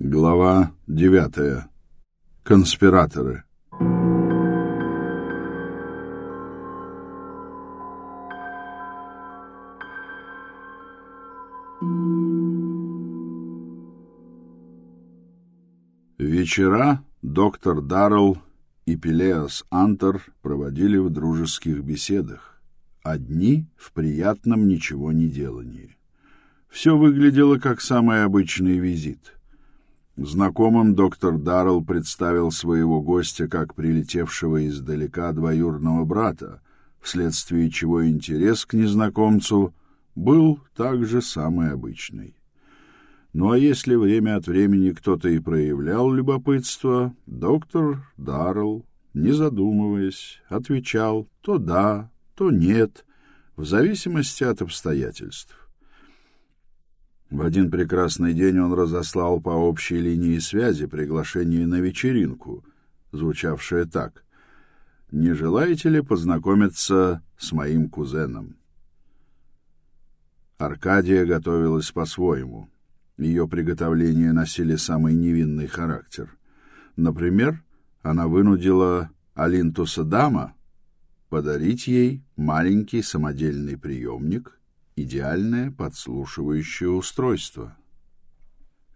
Глава девятая. Конспираторы. Вечера доктор Даррелл и Пелеас Антер проводили в дружеских беседах, одни в приятном ничего не делании. Все выглядело как самый обычный визит — Знакомым доктор Даррелл представил своего гостя как прилетевшего издалека двоюродного брата, вследствие чего интерес к незнакомцу был также самый обычный. Ну а если время от времени кто-то и проявлял любопытство, доктор Даррелл, не задумываясь, отвечал то да, то нет, в зависимости от обстоятельств. В один прекрасный день он разослал по общей линии связи приглашение на вечеринку, звучавшее так: "Не желаете ли познакомиться с моим кузеном?" Аркадия готовилась по-своему. Ее приготовления носили самый невинный характер. Например, она вынудила Алинтуса Дама подарить ей маленький самодельный приемник идеальное подслушивающее устройство.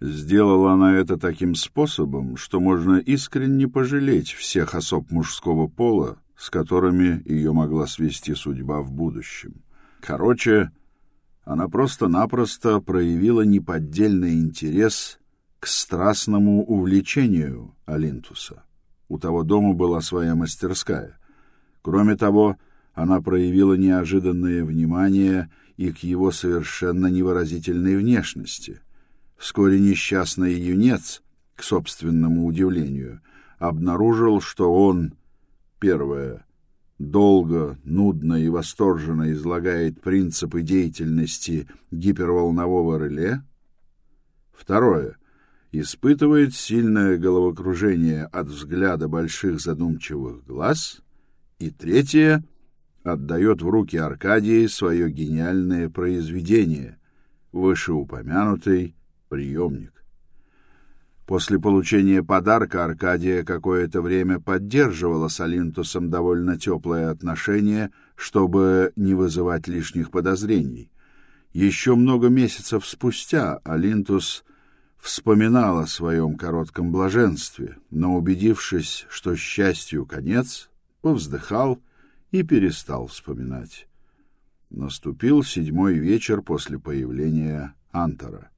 Сделала она это таким способом, что можно искренне пожалеть всех особ мужского пола, с которыми ее могла свести судьба в будущем. Короче, она просто-напросто проявила неподдельный интерес к страстному увлечению Алинтуса. У того дома была своя мастерская. Кроме того, она проявила неожиданное внимание и к его совершенно невыразительной внешности. Вскоре несчастный юнец, к собственному удивлению, обнаружил, что он, первое, долго, нудно и восторженно излагает принципы деятельности гиперволнового реле, второе, испытывает сильное головокружение от взгляда больших задумчивых глаз, и третье, отдает в руки Аркадии свое гениальное произведение, вышеупомянутый приемник. После получения подарка Аркадия какое-то время поддерживала с Алинтусом довольно теплое отношение, чтобы не вызывать лишних подозрений. Еще много месяцев спустя Алинтус вспоминал о своем коротком блаженстве, но, убедившись, что счастью конец, повздыхал и перестал вспоминать. Наступил седьмой вечер после появления Антора.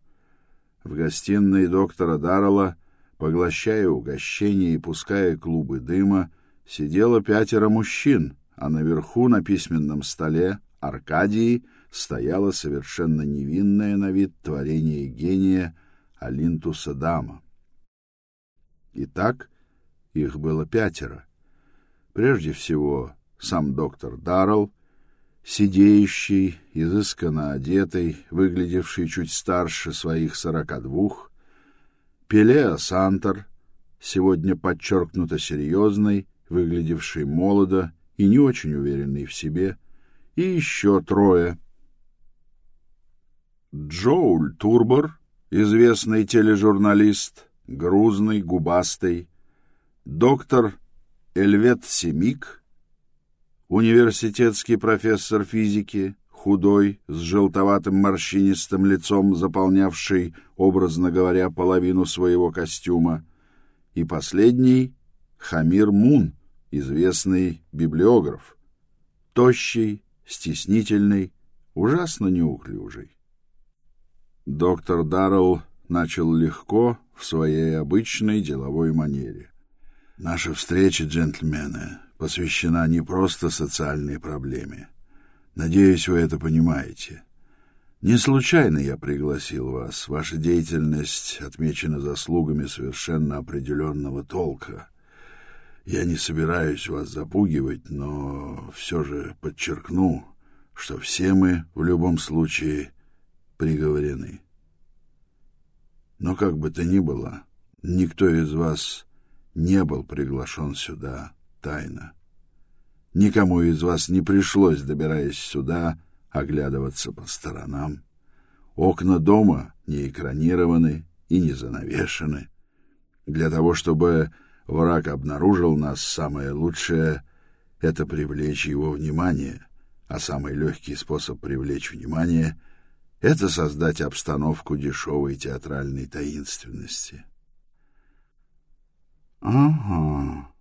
В гостиной доктора Даррелла, поглощая угощения и пуская клубы дыма, сидело пятеро мужчин, а наверху на письменном столе Аркадии стояла совершенно невинная на вид творение гения Алинтуса Дама. Итак, их было пятеро. Прежде всего, сам доктор Даррелл, сидеющий, изысканно одетый, выглядевший чуть старше своих сорока двух, Пелеа Сантер, сегодня подчеркнуто серьезный, выглядевший молодо и не очень уверенный в себе, и еще трое. Джоуль Турбор, известный тележурналист, грузный, губастый, доктор Эльвет Семик — университетский профессор физики, худой, с желтоватым морщинистым лицом, заполнявший, образно говоря, половину своего костюма, и последний — Хамир Мун, известный библиограф, тощий, стеснительный, ужасно неуклюжий. Доктор Даррелл начал легко, в своей обычной деловой манере. «Наша встреча, джентльмены, посвящена не просто социальной проблеме. Надеюсь, вы это понимаете. Не случайно я пригласил вас. Ваша деятельность отмечена заслугами совершенно определенного толка. Я не собираюсь вас запугивать, но все же подчеркну, что все мы в любом случае приговорены. Но как бы то ни было, никто из вас не был приглашен сюда тайна. Никому из вас не пришлось, добираясь сюда, оглядываться по сторонам. Окна дома не экранированы, и не занавешены. Для того, чтобы враг обнаружил нас, самое лучшее — это привлечь его внимание, а самый легкий способ привлечь внимание — это создать обстановку дешевой театральной таинственности. — Ага, —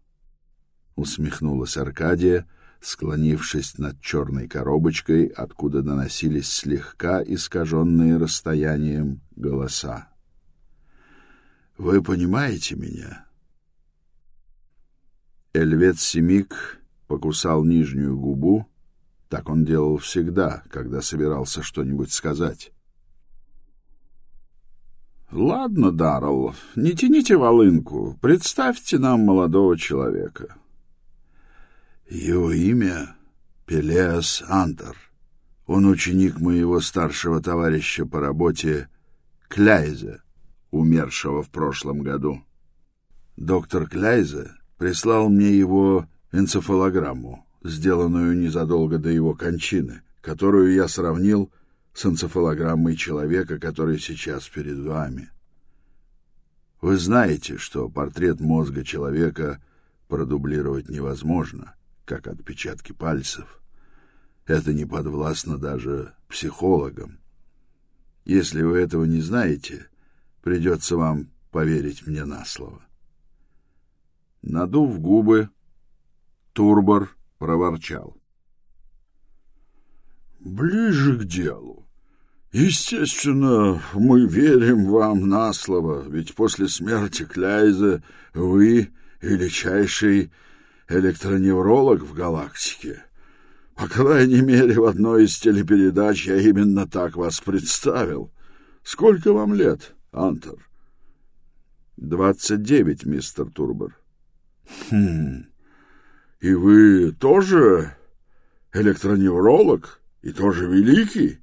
усмехнулась Аркадия, склонившись над черной коробочкой, откуда доносились слегка искаженные расстоянием голоса. «Вы понимаете меня?» Эльвет Семик покусал нижнюю губу. Так он делал всегда, когда собирался что-нибудь сказать. «Ладно, Даррелл, не тяните волынку. Представьте нам молодого человека». «Его имя Пелеас Антер. Он ученик моего старшего товарища по работе Кляйзе, умершего в прошлом году. Доктор Кляйзе прислал мне его энцефалограмму, сделанную незадолго до его кончины, которую я сравнил с энцефалограммой человека, который сейчас перед вами. Вы знаете, что портрет мозга человека продублировать невозможно, как отпечатки пальцев. Это не подвластно даже психологам. Если вы этого не знаете, придется вам поверить мне на слово. Надув губы, Турбор проворчал. «Ближе к делу. Естественно, мы верим вам на слово, ведь после смерти Кляйза вы величайший электроневролог в галактике. По крайней мере, в одной из телепередач я именно так вас представил. Сколько вам лет, Антер? Двадцать девять, мистер Турбор. Хм. И вы тоже электроневролог и тоже великий?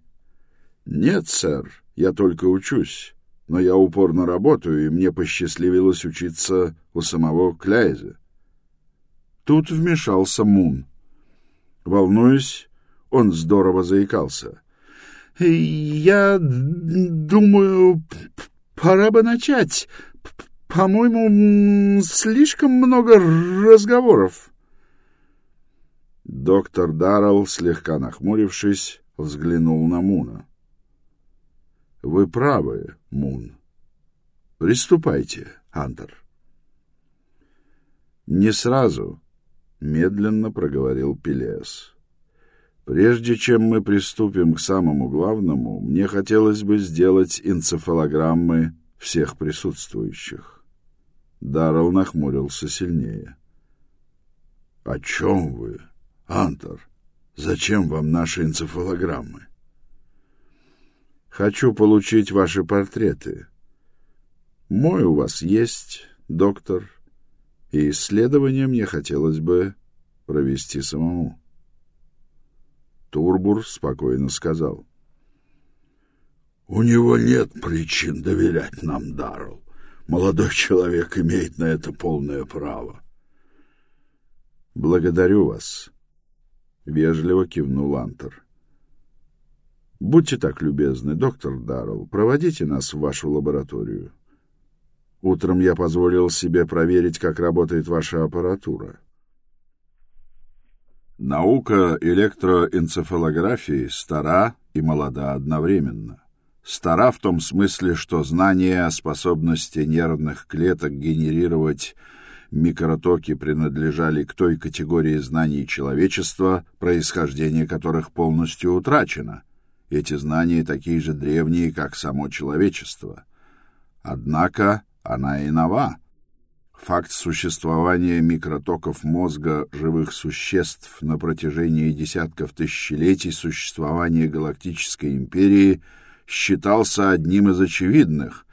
Нет, сэр, я только учусь, но я упорно работаю, и мне посчастливилось учиться у самого Кляйза. Тут вмешался Мун. Волнуясь, он здорово заикался. «Я думаю, пора бы начать. По-моему, слишком много разговоров. Доктор Даррелл, слегка нахмурившись, взглянул на Муна. — Вы правы, Мун. Приступайте, Антер. — Не сразу, — медленно проговорил Пелес. — Прежде чем мы приступим к самому главному, мне хотелось бы сделать энцефалограммы всех присутствующих. Даррелл нахмурился сильнее. — О чем вы, Антор? Зачем вам наши энцефалограммы? — Хочу получить ваши портреты. Мой у вас есть, доктор, и исследование мне хотелось бы провести самому. Турбур спокойно сказал. — У него нет причин доверять нам, Даррелл. Молодой человек имеет на это полное право. Благодарю вас, вежливо кивнул Антер. Будьте так любезны, доктор Даррелл, проводите нас в вашу лабораторию. Утром я позволил себе проверить, как работает ваша аппаратура. Наука электроэнцефалографии стара и молода одновременно стара в том смысле, что знание о способности нервных клеток генерировать микротоки принадлежали к той категории знаний человечества, происхождение которых полностью утрачено. Эти знания такие же древние, как само человечество. Однако она и нова. Факт существования микротоков мозга живых существ на протяжении десятков тысячелетий существования галактической империи – считался одним из очевидных,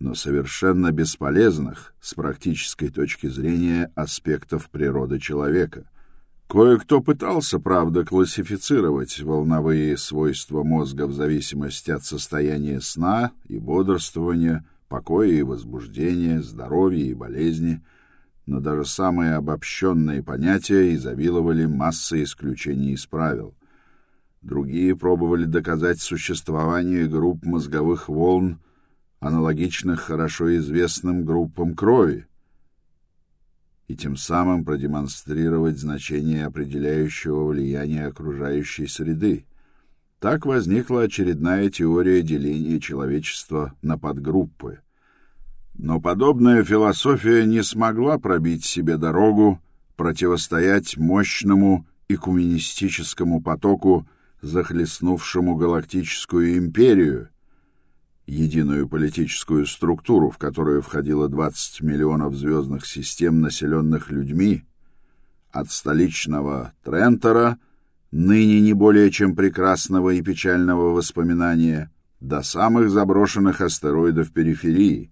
но совершенно бесполезных с практической точки зрения аспектов природы человека. Кое-кто пытался, правда, классифицировать волновые свойства мозга в зависимости от состояния сна и бодрствования, покоя и возбуждения, здоровья и болезни, но даже самые обобщенные понятия изобиловали массой исключений из правил. Другие пробовали доказать существование групп мозговых волн, аналогичных хорошо известным группам крови, и тем самым продемонстрировать значение определяющего влияния окружающей среды. Так возникла очередная теория деления человечества на подгруппы. Но подобная философия не смогла пробить себе дорогу, противостоять мощному экуменистическому потоку, захлестнувшему галактическую империю — единую политическую структуру, в которую входило 20 миллионов звездных систем, населенных людьми, от столичного Трентора, ныне не более чем прекрасного и печального воспоминания, до самых заброшенных астероидов периферии.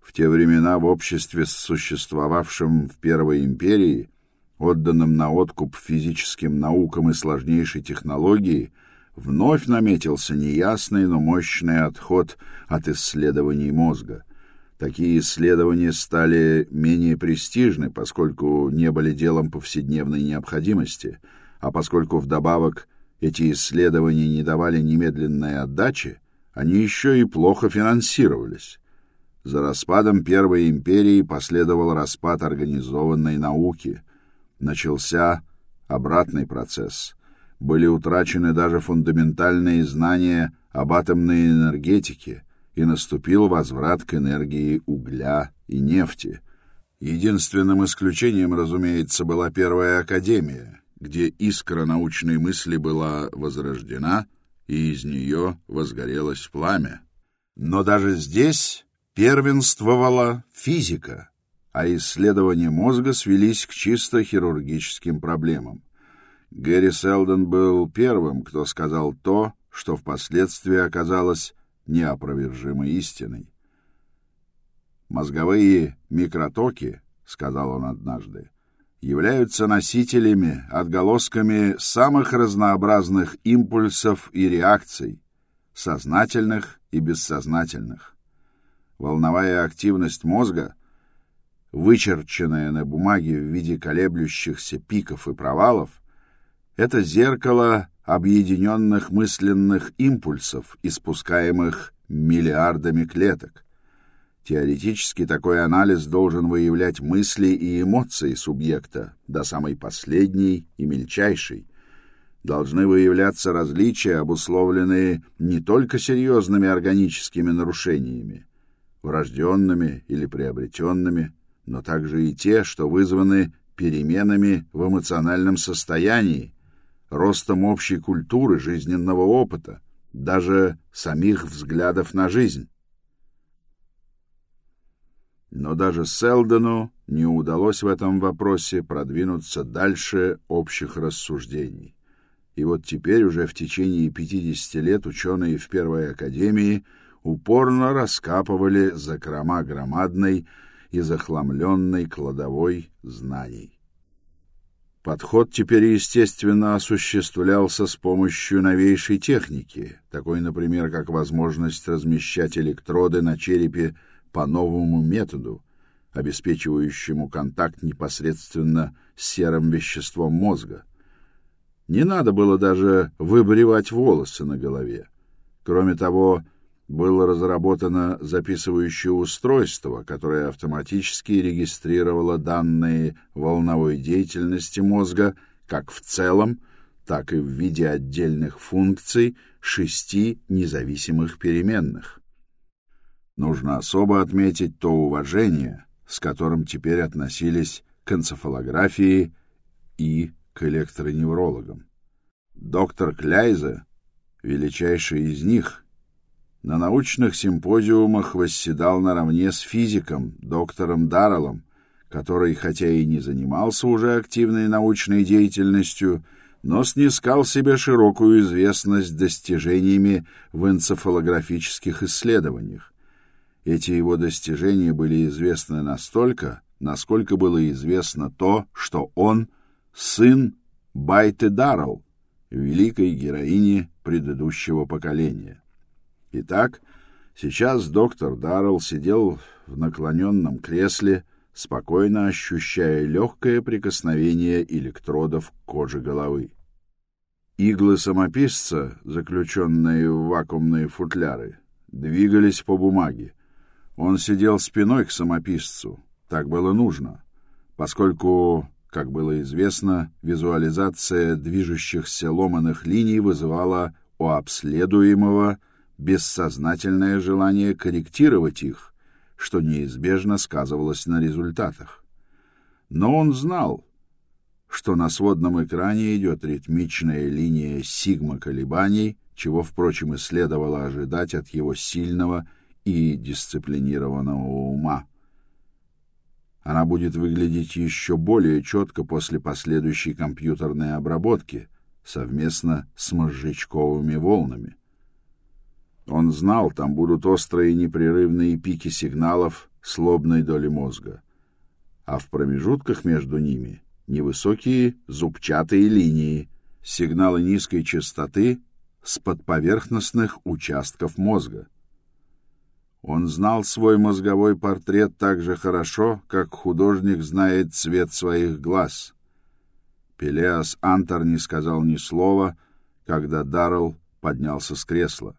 В те времена в обществе, существовавшем в Первой империи, отданном на откуп физическим наукам и сложнейшей технологии – вновь наметился неясный, но мощный отход от исследований мозга. Такие исследования стали менее престижны, поскольку не были делом повседневной необходимости, а поскольку вдобавок эти исследования не давали немедленной отдачи, они еще и плохо финансировались. За распадом Первой империи последовал распад организованной науки. Начался обратный процесс — были утрачены даже фундаментальные знания об атомной энергетике, и наступил возврат к энергии угля и нефти. Единственным исключением, разумеется, была Первая Академия, где искра научной мысли была возрождена, и из нее возгорелось пламя. Но даже здесь первенствовала физика, а исследования мозга свелись к чисто хирургическим проблемам. Гэри Селдон был первым, кто сказал то, что впоследствии оказалось неопровержимой истиной. «Мозговые микротоки, — сказал он однажды, — являются носителями, отголосками самых разнообразных импульсов и реакций, сознательных и бессознательных. Волновая активность мозга, вычерченная на бумаге в виде колеблющихся пиков и провалов, — это зеркало объединенных мысленных импульсов, испускаемых миллиардами клеток. Теоретически такой анализ должен выявлять мысли и эмоции субъекта до самой последней и мельчайшей. Должны выявляться различия, обусловленные не только серьезными органическими нарушениями, врожденными или приобретенными, но также и те, что вызваны переменами в эмоциональном состоянии, ростом общей культуры, жизненного опыта, даже самих взглядов на жизнь. Но даже Селдону не удалось в этом вопросе продвинуться дальше общих рассуждений. И вот теперь уже в течение 50 лет ученые в Первой Академии упорно раскапывали закрома громадной и захламленной кладовой знаний. Подход теперь, естественно, осуществлялся с помощью новейшей техники, такой, например, как возможность размещать электроды на черепе по новому методу, обеспечивающему контакт непосредственно с серым веществом мозга. Не надо было даже выбривать волосы на голове. Кроме того, было разработано записывающее устройство, которое автоматически регистрировало данные волновой деятельности мозга как в целом, так и в виде отдельных функций шести независимых переменных. Нужно особо отметить то уважение, с которым теперь относились к энцефалографии и к электроневрологам. Доктор Кляйзе, величайший из них — на научных симпозиумах восседал наравне с физиком, доктором Дарреллом, который, хотя и не занимался уже активной научной деятельностью, но снискал себе широкую известность достижениями в энцефалографических исследованиях. Эти его достижения были известны настолько, насколько было известно то, что он — сын Байты Даррелл, великой героини предыдущего поколения. Итак, сейчас доктор Даррелл сидел в наклоненном кресле, спокойно ощущая легкое прикосновение электродов к коже головы. Иглы самописца, заключенные в вакуумные футляры, двигались по бумаге. Он сидел спиной к самописцу. Так было нужно, поскольку, как было известно, визуализация движущихся ломаных линий вызывала у обследуемого бессознательное желание корректировать их, что неизбежно сказывалось на результатах. Но он знал, что на сводном экране идет ритмичная линия сигма колебаний, чего, впрочем, и следовало ожидать от его сильного и дисциплинированного ума. Она будет выглядеть еще более четко после последующей компьютерной обработки совместно с мозжечковыми волнами. Он знал, там будут острые непрерывные пики сигналов с лобной доли мозга, а в промежутках между ними невысокие зубчатые линии, сигналы низкой частоты с подповерхностных участков мозга. Он знал свой мозговой портрет так же хорошо, как художник знает цвет своих глаз. Пелеас Антар не сказал ни слова, когда Даррелл поднялся с кресла.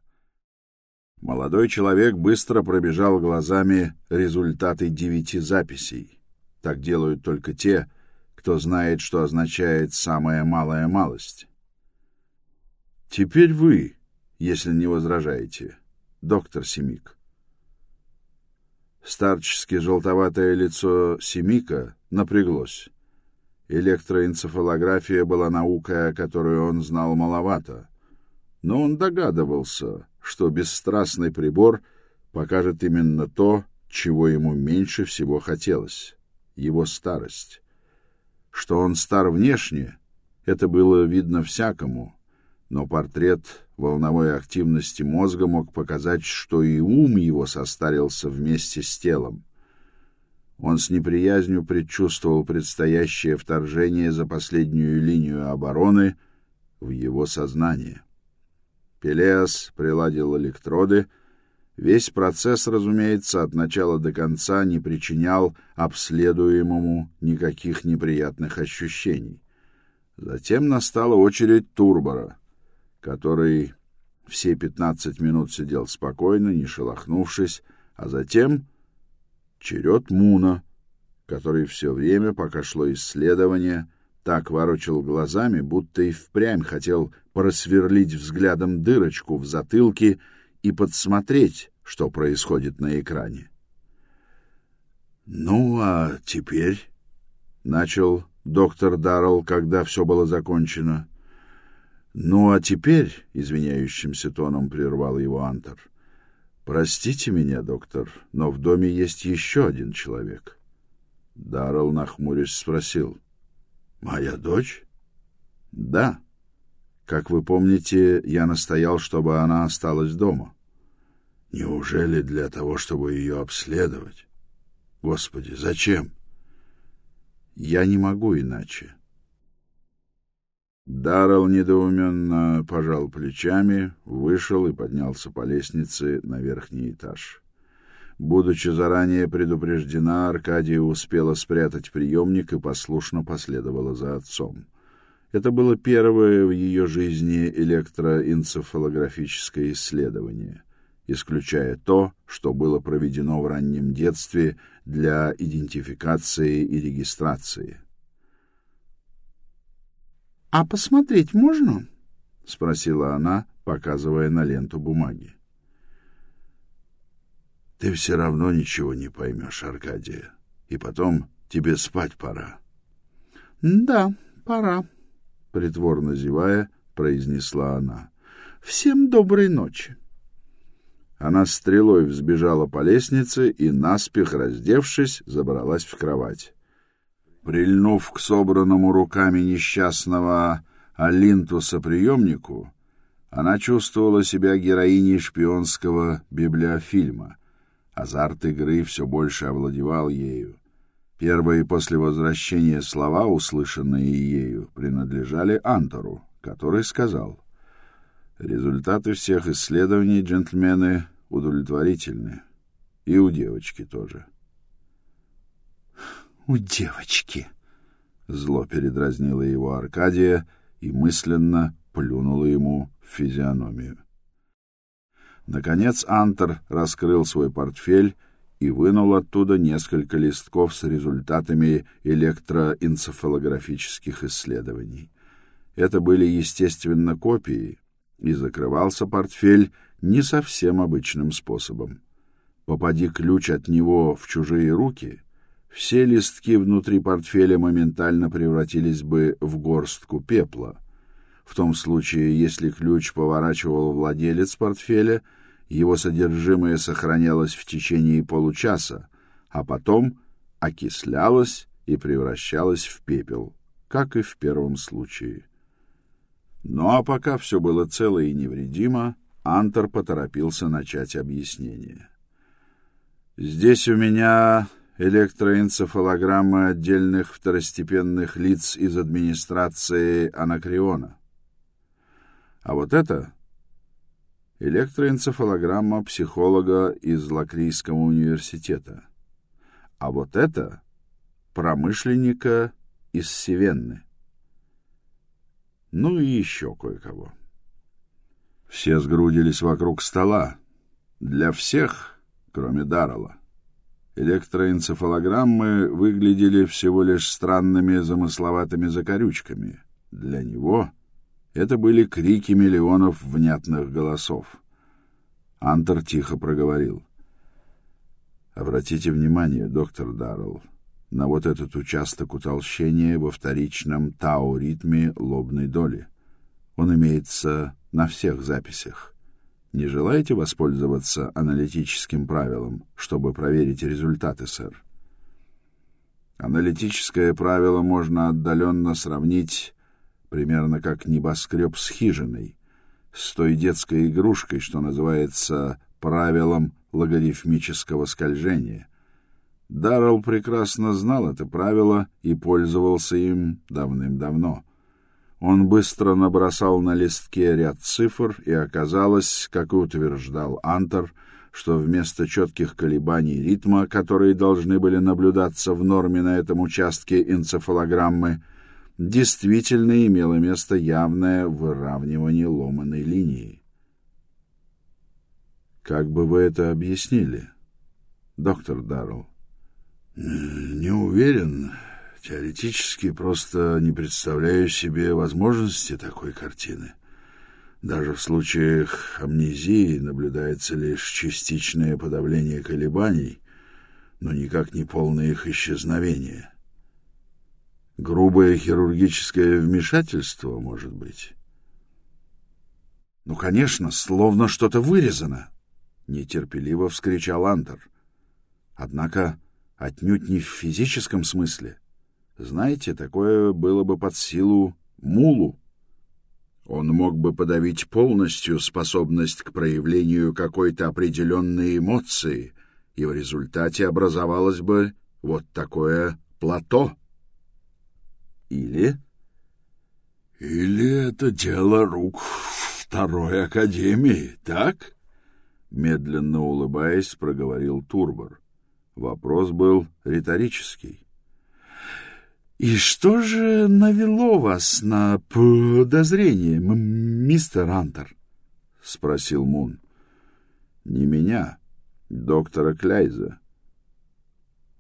Молодой человек быстро пробежал глазами результаты девяти записей. Так делают только те, кто знает, что означает «самая малая малость». «Теперь вы, если не возражаете, доктор Семик». Старчески желтоватое лицо Семика напряглось. Электроэнцефалография была наукой, о которой он знал маловато, но он догадывался, что бесстрастный прибор покажет именно то, чего ему меньше всего хотелось — его старость. Что он стар внешне, это было видно всякому, но портрет волновой активности мозга мог показать, что и ум его состарился вместе с телом. Он с неприязнью предчувствовал предстоящее вторжение за последнюю линию обороны в его сознание. Пелеас приладил электроды. Весь процесс, разумеется, от начала до конца не причинял обследуемому никаких неприятных ощущений. Затем настала очередь Турбора, который все пятнадцать минут сидел спокойно, не шелохнувшись, а затем черед Муна, который все время, пока шло исследование, так ворочал глазами, будто и впрямь хотел просверлить взглядом дырочку в затылке и подсмотреть, что происходит на экране. «Ну, а теперь...» — начал доктор Даррелл, когда все было закончено. «Ну, а теперь...» — извиняющимся тоном прервал его Антер. «Простите меня, доктор, но в доме есть еще один человек». Даррелл, нахмурясь, спросил. «Моя дочь?» «Да». Как вы помните, я настоял, чтобы она осталась дома. Неужели для того, чтобы ее обследовать? Господи, зачем? Я не могу иначе. Даррелл недоуменно пожал плечами, вышел и поднялся по лестнице на верхний этаж. Будучи заранее предупреждена, Аркадия успела спрятать приемник и послушно последовала за отцом. Это было первое в ее жизни электроэнцефалографическое исследование, исключая то, что было проведено в раннем детстве для идентификации и регистрации. «А посмотреть можно?» — спросила она, показывая на ленту бумаги. «Ты все равно ничего не поймешь, Аркадия, и потом тебе спать пора». «Да, пора», притворно зевая, произнесла она. Всем доброй ночи. Она стрелой взбежала по лестнице и наспех раздевшись, забралась в кровать. Прильнув к собранному руками несчастного Алинтуса приемнику, она чувствовала себя героиней шпионского библиофильма. Азарт игры все больше овладевал ею. Первые после возвращения слова, услышанные ею, принадлежали Антору, который сказал «Результаты всех исследований, джентльмены, удовлетворительны. И у девочки тоже». «У девочки!» — зло передразнила его Аркадия и мысленно плюнула ему в физиономию. Наконец Антер раскрыл свой портфель и вынул оттуда несколько листков с результатами электроэнцефалографических исследований. Это были, естественно, копии, и закрывался портфель не совсем обычным способом. Попади ключ от него в чужие руки, все листки внутри портфеля моментально превратились бы в горстку пепла. В том случае, если ключ поворачивал владелец портфеля — его содержимое сохранялось в течение получаса, а потом окислялось и превращалось в пепел, как и в первом случае. Ну а пока все было цело и невредимо, Антер поторопился начать объяснение. «Здесь у меня электроэнцефалограммы отдельных второстепенных лиц из администрации Анакриона. А вот это электроэнцефалограмма психолога из Лакрийского университета. А вот это промышленника из Севенны. Ну и еще кое-кого. Все сгрудились вокруг стола. Для всех, кроме Даррелла. Электроэнцефалограммы выглядели всего лишь странными замысловатыми закорючками. Для него это были крики миллионов внятных голосов. Антер тихо проговорил. «Обратите внимание, доктор Даррелл, на вот этот участок утолщения во вторичном тау-ритме лобной доли. Он имеется на всех записях. Не желаете воспользоваться аналитическим правилом, чтобы проверить результаты, сэр?» Аналитическое правило можно отдаленно сравнить примерно как небоскреб с хижиной, с той детской игрушкой, что называется правилом логарифмического скольжения. Даррелл прекрасно знал это правило и пользовался им давным-давно. Он быстро набросал на листке ряд цифр, и оказалось, как и утверждал Антер, что вместо четких колебаний ритма, которые должны были наблюдаться в норме на этом участке энцефалограммы, действительно имело место явное выравнивание ломаной линии. Как бы вы это объяснили, доктор Даррелл? Не уверен. Теоретически просто не представляю себе возможности такой картины. Даже в случаях амнезии наблюдается лишь частичное подавление колебаний, но никак не полное их исчезновение. — Грубое хирургическое вмешательство, может быть? Ну, конечно, словно что-то вырезано, нетерпеливо вскричал Антер. Однако отнюдь не в физическом смысле. Знаете, такое было бы под силу мулу. Он мог бы подавить полностью способность к проявлению какой-то определенной эмоции, и в результате образовалось бы вот такое плато. Или... Или это дело рук второй академии, так? Медленно улыбаясь, проговорил Турбор. Вопрос был риторический. «И что же навело вас на подозрение, мистер Антер?» — спросил Мун. «Не меня, доктора Кляйза.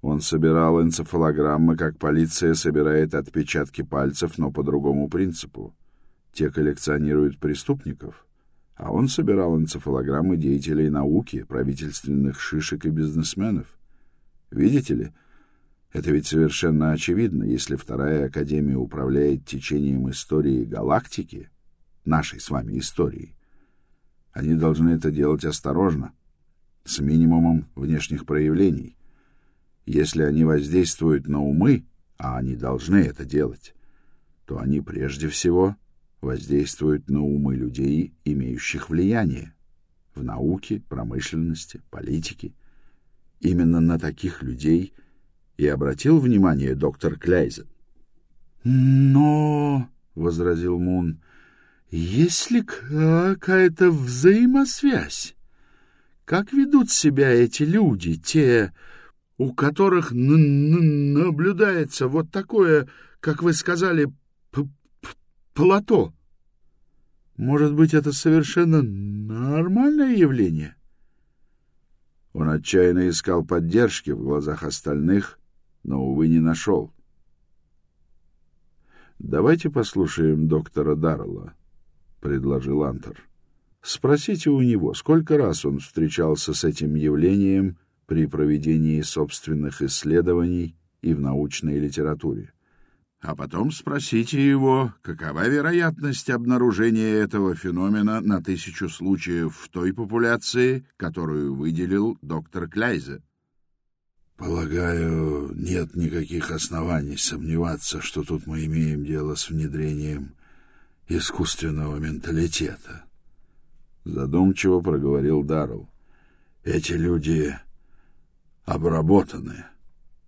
Он собирал энцефалограммы, как полиция собирает отпечатки пальцев, но по другому принципу. Те коллекционируют преступников, а он собирал энцефалограммы деятелей науки, правительственных шишек и бизнесменов. Видите ли, это ведь совершенно очевидно, если Вторая Академия управляет течением истории галактики, нашей с вами истории. Они должны это делать осторожно, с минимумом внешних проявлений. Если они воздействуют на умы, а они должны это делать, то они прежде всего воздействуют на умы людей, имеющих влияние в науке, промышленности, политике. Именно на таких людей и обратил внимание доктор Кляйзен. «Но...» — возразил Мун, — «есть ли какая-то взаимосвязь? Как ведут себя эти люди, те у которых наблюдается вот такое, как вы сказали, плато. Может быть, это совершенно нормальное явление? Он отчаянно искал поддержки в глазах остальных, но, увы, не нашел. «Давайте послушаем доктора Даррелла», — предложил Антер. «Спросите у него, сколько раз он встречался с этим явлением при проведении собственных исследований и в научной литературе. А потом спросите его, какова вероятность обнаружения этого феномена на тысячу случаев в той популяции, которую выделил доктор Кляйзе. Полагаю, нет никаких оснований сомневаться, что тут мы имеем дело с внедрением искусственного менталитета. Задумчиво проговорил Даррелл. Эти люди обработаны.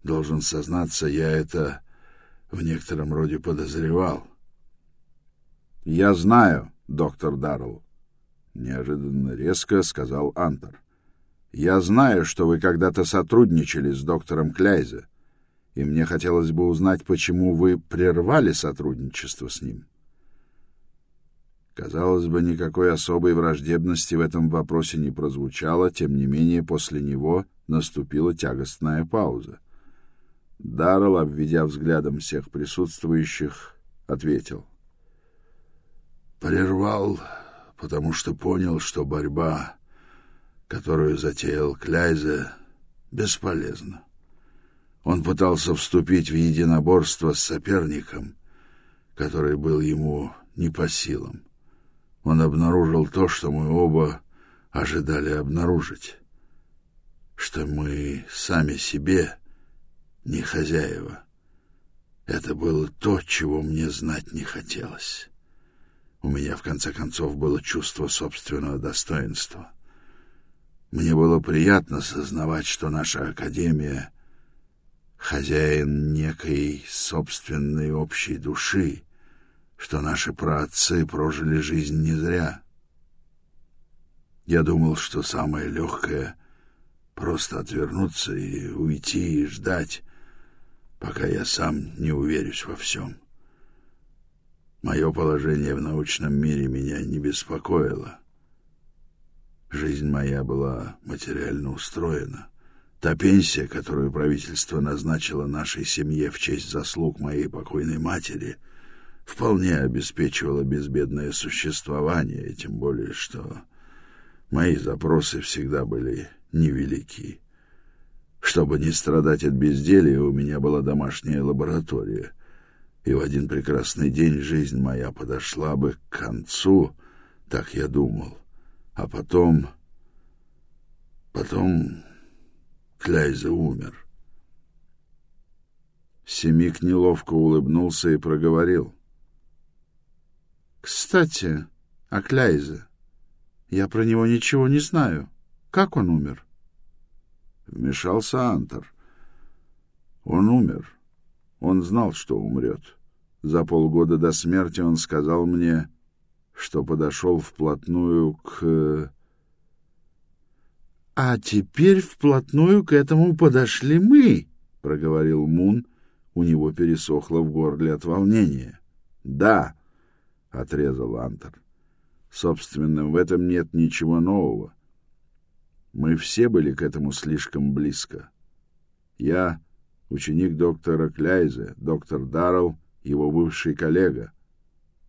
Должен сознаться, я это в некотором роде подозревал. Я знаю, доктор Даррелл, неожиданно резко сказал Антер. Я знаю, что вы когда-то сотрудничали с доктором Кляйзе, и мне хотелось бы узнать, почему вы прервали сотрудничество с ним. Казалось бы, никакой особой враждебности в этом вопросе не прозвучало, тем не менее после него наступила тягостная пауза. Даррелл, обведя взглядом всех присутствующих, ответил. «Прервал, потому что понял, что борьба которую затеял Кляйзе, бесполезна. Он пытался вступить в единоборство с соперником, который был ему не по силам. Он обнаружил то, что мы оба ожидали обнаружить, что мы сами себе не хозяева. Это было то, чего мне знать не хотелось. У меня, в конце концов, было чувство собственного достоинства — мне было приятно сознавать, что наша Академия — хозяин некой собственной общей души, что наши праотцы прожили жизнь не зря. Я думал, что самое легкое — просто отвернуться и уйти и ждать, пока я сам не уверюсь во всем. Мое положение в научном мире меня не беспокоило. Жизнь моя была материально устроена. Та пенсия, которую правительство назначило нашей семье в честь заслуг моей покойной матери, вполне обеспечивала безбедное существование, тем более что мои запросы всегда были невелики. Чтобы не страдать от безделья, у меня была домашняя лаборатория, и в один прекрасный день жизнь моя подошла бы к концу, так я думал. А потом... Потом Кляйза умер. Семик неловко улыбнулся и проговорил. «Кстати, о Кляйзе. Я про него ничего не знаю. Как он умер?» Вмешался Антер. «Он умер. Он знал, что умрет. За полгода до смерти он сказал мне, что подошел вплотную к... «А теперь вплотную к этому подошли мы», — проговорил Мун. У него пересохло в горле от волнения. «Да», — отрезал Антер. «Собственно, в этом нет ничего нового. Мы все были к этому слишком близко. Я — ученик доктора Кляйзе, доктор Даррелл, его бывший коллега.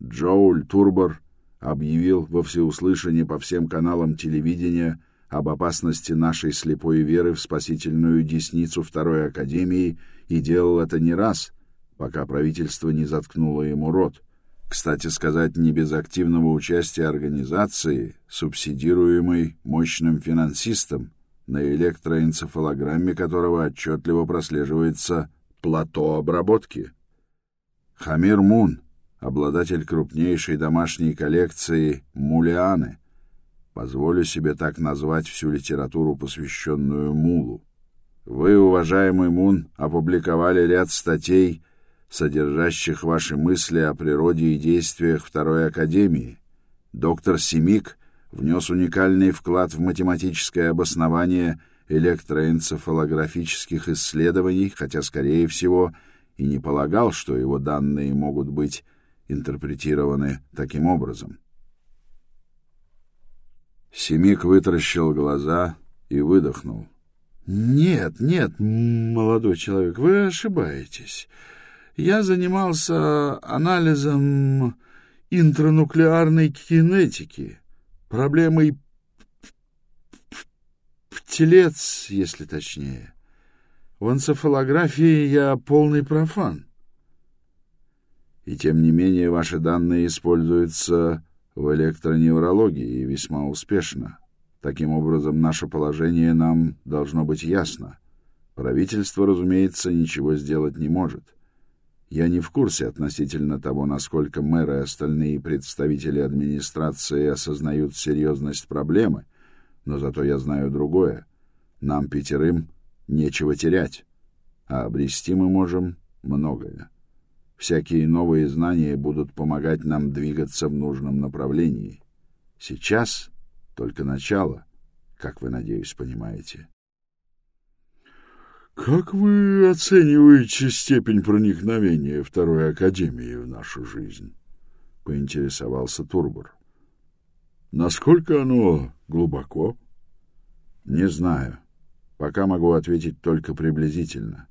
Джоуль Турбор — объявил во всеуслышание по всем каналам телевидения об опасности нашей слепой веры в спасительную десницу Второй Академии и делал это не раз, пока правительство не заткнуло ему рот. Кстати сказать, не без активного участия организации, субсидируемой мощным финансистом, на электроэнцефалограмме которого отчетливо прослеживается плато обработки. Хамир Мун, обладатель крупнейшей домашней коллекции мулианы. Позволю себе так назвать всю литературу, посвященную мулу. Вы, уважаемый Мун, опубликовали ряд статей, содержащих ваши мысли о природе и действиях Второй Академии. Доктор Семик внес уникальный вклад в математическое обоснование электроэнцефалографических исследований, хотя, скорее всего, и не полагал, что его данные могут быть интерпретированы таким образом. Семик вытаращил глаза и выдохнул. «Нет, нет, молодой человек, вы ошибаетесь. Я занимался анализом интрануклеарной кинетики, проблемой телец, если точнее. В энцефалографии я полный профан. И тем не менее ваши данные используются в электроневрологии весьма успешно. Таким образом, наше положение нам должно быть ясно. Правительство, разумеется, ничего сделать не может. Я не в курсе относительно того, насколько мэры и остальные представители администрации осознают серьезность проблемы, но зато я знаю другое. Нам, пятерым, нечего терять, а обрести мы можем многое. Всякие новые знания будут помогать нам двигаться в нужном направлении. Сейчас только начало, как вы, надеюсь, понимаете. Как вы оцениваете степень проникновения Второй Академии в нашу жизнь? поинтересовался Турбор. Насколько оно глубоко? Не знаю. Пока могу ответить только приблизительно.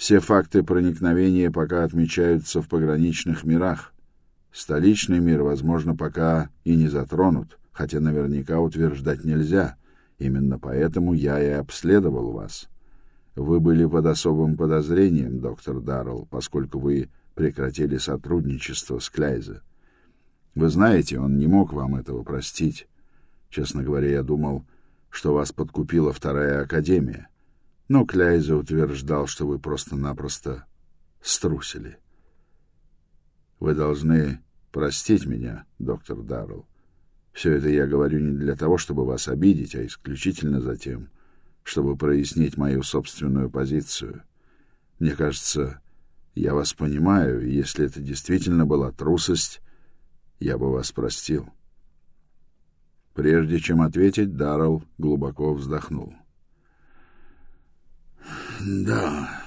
Все факты проникновения пока отмечаются в пограничных мирах. Столичный мир, возможно, пока и не затронут, хотя наверняка утверждать нельзя. Именно поэтому я и обследовал вас. Вы были под особым подозрением, доктор Даррелл, поскольку вы прекратили сотрудничество с Кляйзе. Вы знаете, он не мог вам этого простить. Честно говоря, я думал, что вас подкупила вторая академия. Но Кляйзе утверждал, что вы просто-напросто струсили. Вы должны простить меня, доктор Даррелл. Все это я говорю не для того, чтобы вас обидеть, а исключительно за тем, чтобы прояснить мою собственную позицию. Мне кажется, я вас понимаю, и если это действительно была трусость, я бы вас простил. Прежде чем ответить, Даррелл глубоко вздохнул. Да,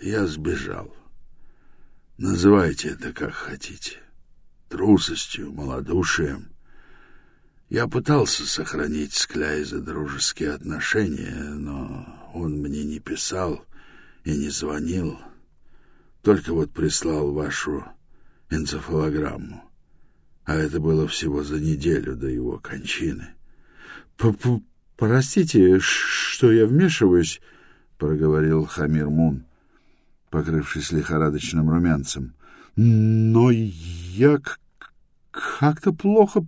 я сбежал. Называйте это как хотите. Трусостью, малодушием. Я пытался сохранить с Кляйза дружеские отношения, но он мне не писал и не звонил. Только вот прислал вашу энцефалограмму. А это было всего за неделю до его кончины. — Простите, что я вмешиваюсь, — проговорил Хамир Мун, покрывшись лихорадочным румянцем. — Но я как-то плохо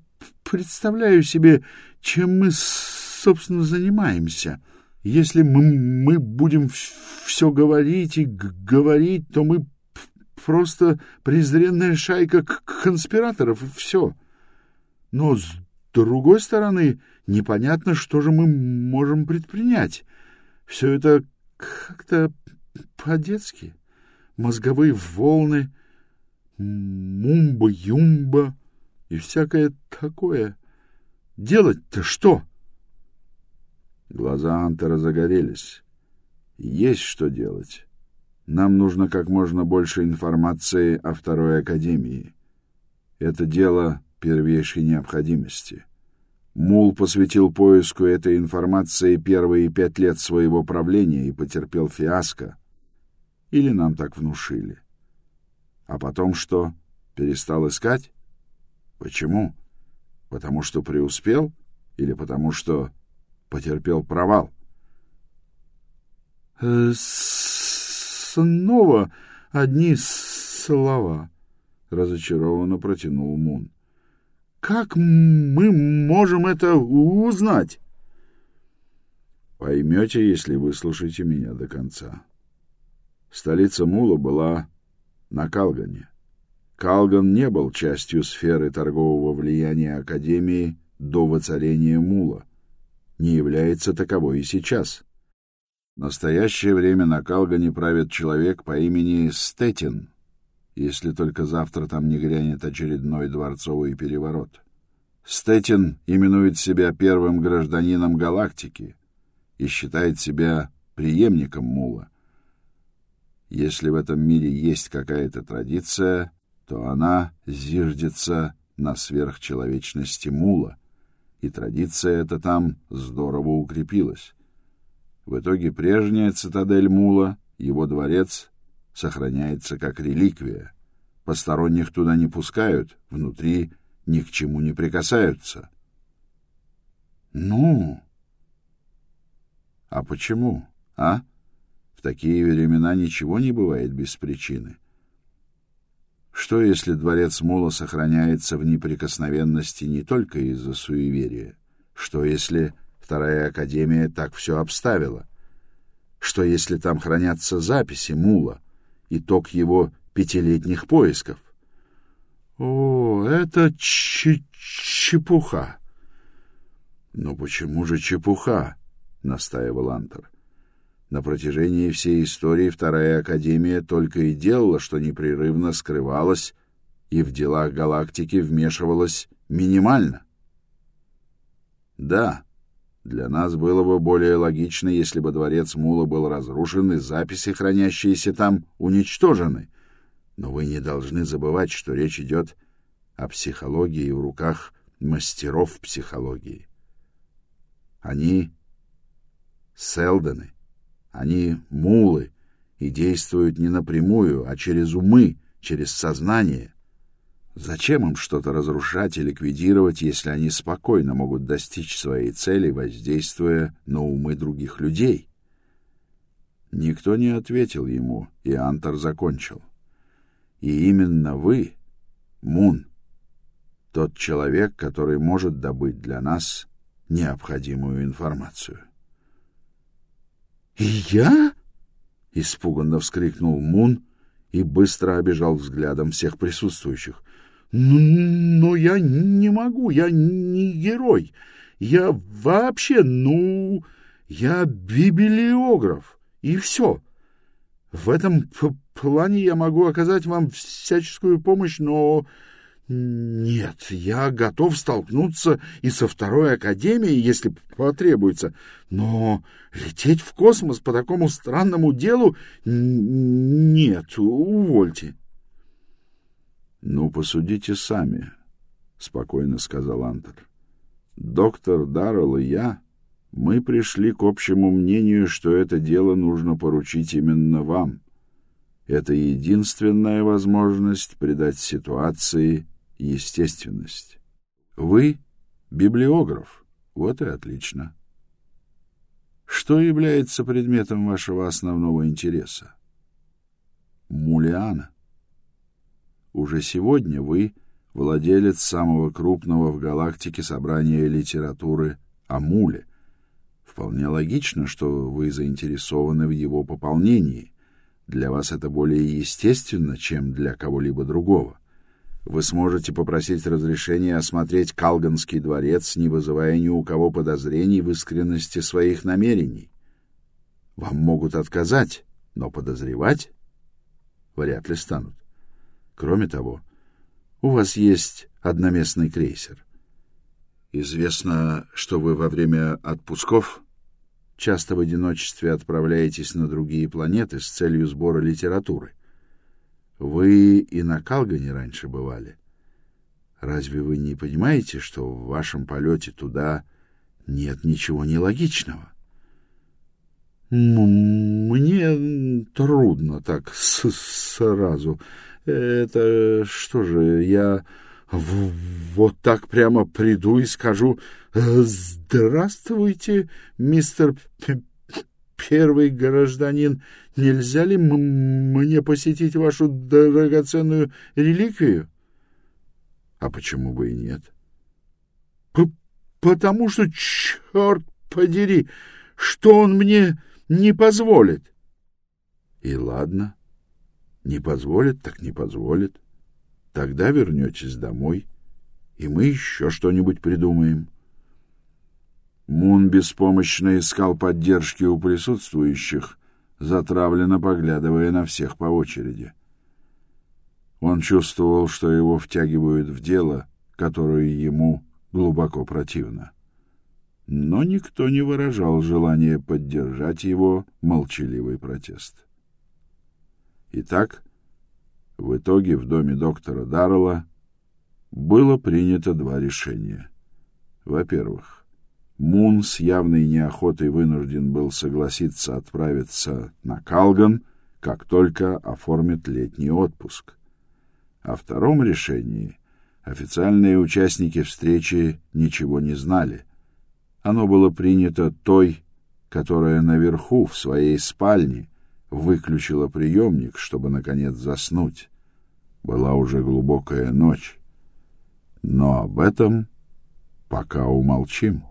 представляю себе, чем мы, собственно, занимаемся. Если мы, мы будем все говорить и говорить, то мы просто презренная шайка конспираторов, и все. Но, с другой стороны, непонятно, что же мы можем предпринять. Все это как-то по-детски. Мозговые волны, мумба-юмба и всякое такое. Делать-то что? Глаза Антера загорелись. Есть что делать. Нам нужно как можно больше информации о Второй Академии. Это дело первейшей необходимости. Мул посвятил поиску этой информации первые пять лет своего правления и потерпел фиаско. Или нам так внушили. А потом что? Перестал искать? Почему? Потому что преуспел? Или потому что потерпел провал? Э, снова одни слова, разочарованно протянул Мун. Как мы можем это узнать? Поймете, если выслушаете меня до конца. Столица Мула была на Калгане. Калган не был частью сферы торгового влияния Академии до воцарения Мула, не является таковой и сейчас. В настоящее время на Калгане правит человек по имени Стетин, если только завтра там не грянет очередной дворцовый переворот. Стетин именует себя первым гражданином галактики и считает себя преемником Мула. Если в этом мире есть какая-то традиция, то она зиждется на сверхчеловечности Мула и традиция эта там здорово укрепилась. В итоге прежняя цитадель Мула, его дворец, сохраняется как реликвия. Посторонних туда не пускают, внутри ни к чему не прикасаются. Ну? А почему, а? В такие времена ничего не бывает без причины. Что, если дворец Мула сохраняется в неприкосновенности не только из-за суеверия? Что, если Вторая Академия так все обставила? Что, если там хранятся записи Мула, итог его пятилетних поисков? О, это чепуха. Ну почему же чепуха? настаивал Антер. На протяжении всей истории Вторая Академия только и делала, что непрерывно скрывалась и в делах галактики вмешивалась минимально. Да, для нас было бы более логично, если бы дворец Мула был разрушен и записи, хранящиеся там, уничтожены. Но вы не должны забывать, что речь идет о психологии в руках мастеров психологии. Они — Селдены, они — мулы и действуют не напрямую, а через умы, через сознание. Зачем им что-то разрушать и ликвидировать, если они спокойно могут достичь своей цели, воздействуя на умы других людей? Никто не ответил ему, и Антар закончил. И именно вы, Мун, тот человек, который может добыть для нас необходимую информацию. «Я?» — испуганно вскрикнул Мун и быстро обежал взглядом всех присутствующих. «Но, но я не могу, я не герой. Я вообще, ну, я библиограф, и все. В этом плане я могу оказать вам всяческую помощь, но нет, я готов столкнуться и со второй академией, если потребуется, но лететь в космос по такому странному делу нет, увольте. Ну, посудите сами, спокойно сказал Антер. Доктор Даррелл и я, мы пришли к общему мнению, что это дело нужно поручить именно вам. Это единственная возможность придать ситуации естественность. Вы библиограф. Вот и отлично. Что является предметом вашего основного интереса? Мулиана. Уже сегодня вы владелец самого крупного в галактике собрания литературы о Муле. Вполне логично, что вы заинтересованы в его пополнении. Для вас это более естественно, чем для кого-либо другого вы сможете попросить разрешения осмотреть Калганский дворец, не вызывая ни у кого подозрений в искренности своих намерений. Вам могут отказать, но подозревать вряд ли станут. Кроме того, у вас есть одноместный крейсер. Известно, что вы во время отпусков часто в одиночестве отправляетесь на другие планеты с целью сбора литературы. Вы и на Калгане раньше бывали. Разве вы не понимаете, что в вашем полете туда нет ничего нелогичного? Мне трудно так сразу. Это что же, я вот так прямо приду и скажу «Здравствуйте, мистер первый гражданин, нельзя ли мне посетить вашу драгоценную реликвию? — А почему бы и нет? — Потому что, черт подери, что он мне не позволит. — И ладно. Не позволит, так не позволит. Тогда вернетесь домой, и мы еще что-нибудь придумаем. — Мун беспомощно искал поддержки у присутствующих, затравленно поглядывая на всех по очереди. Он чувствовал, что его втягивают в дело, которое ему глубоко противно. Но никто не выражал желания поддержать его молчаливый протест. Итак, в итоге в доме доктора Даррелла было принято два решения — Во-первых, Мун с явной неохотой вынужден был согласиться отправиться на Калган, как только оформит летний отпуск. О втором решении официальные участники встречи ничего не знали. Оно было принято той, которая наверху в своей спальне выключила приемник, чтобы наконец заснуть. Была уже глубокая ночь. Но об этом пока умолчим.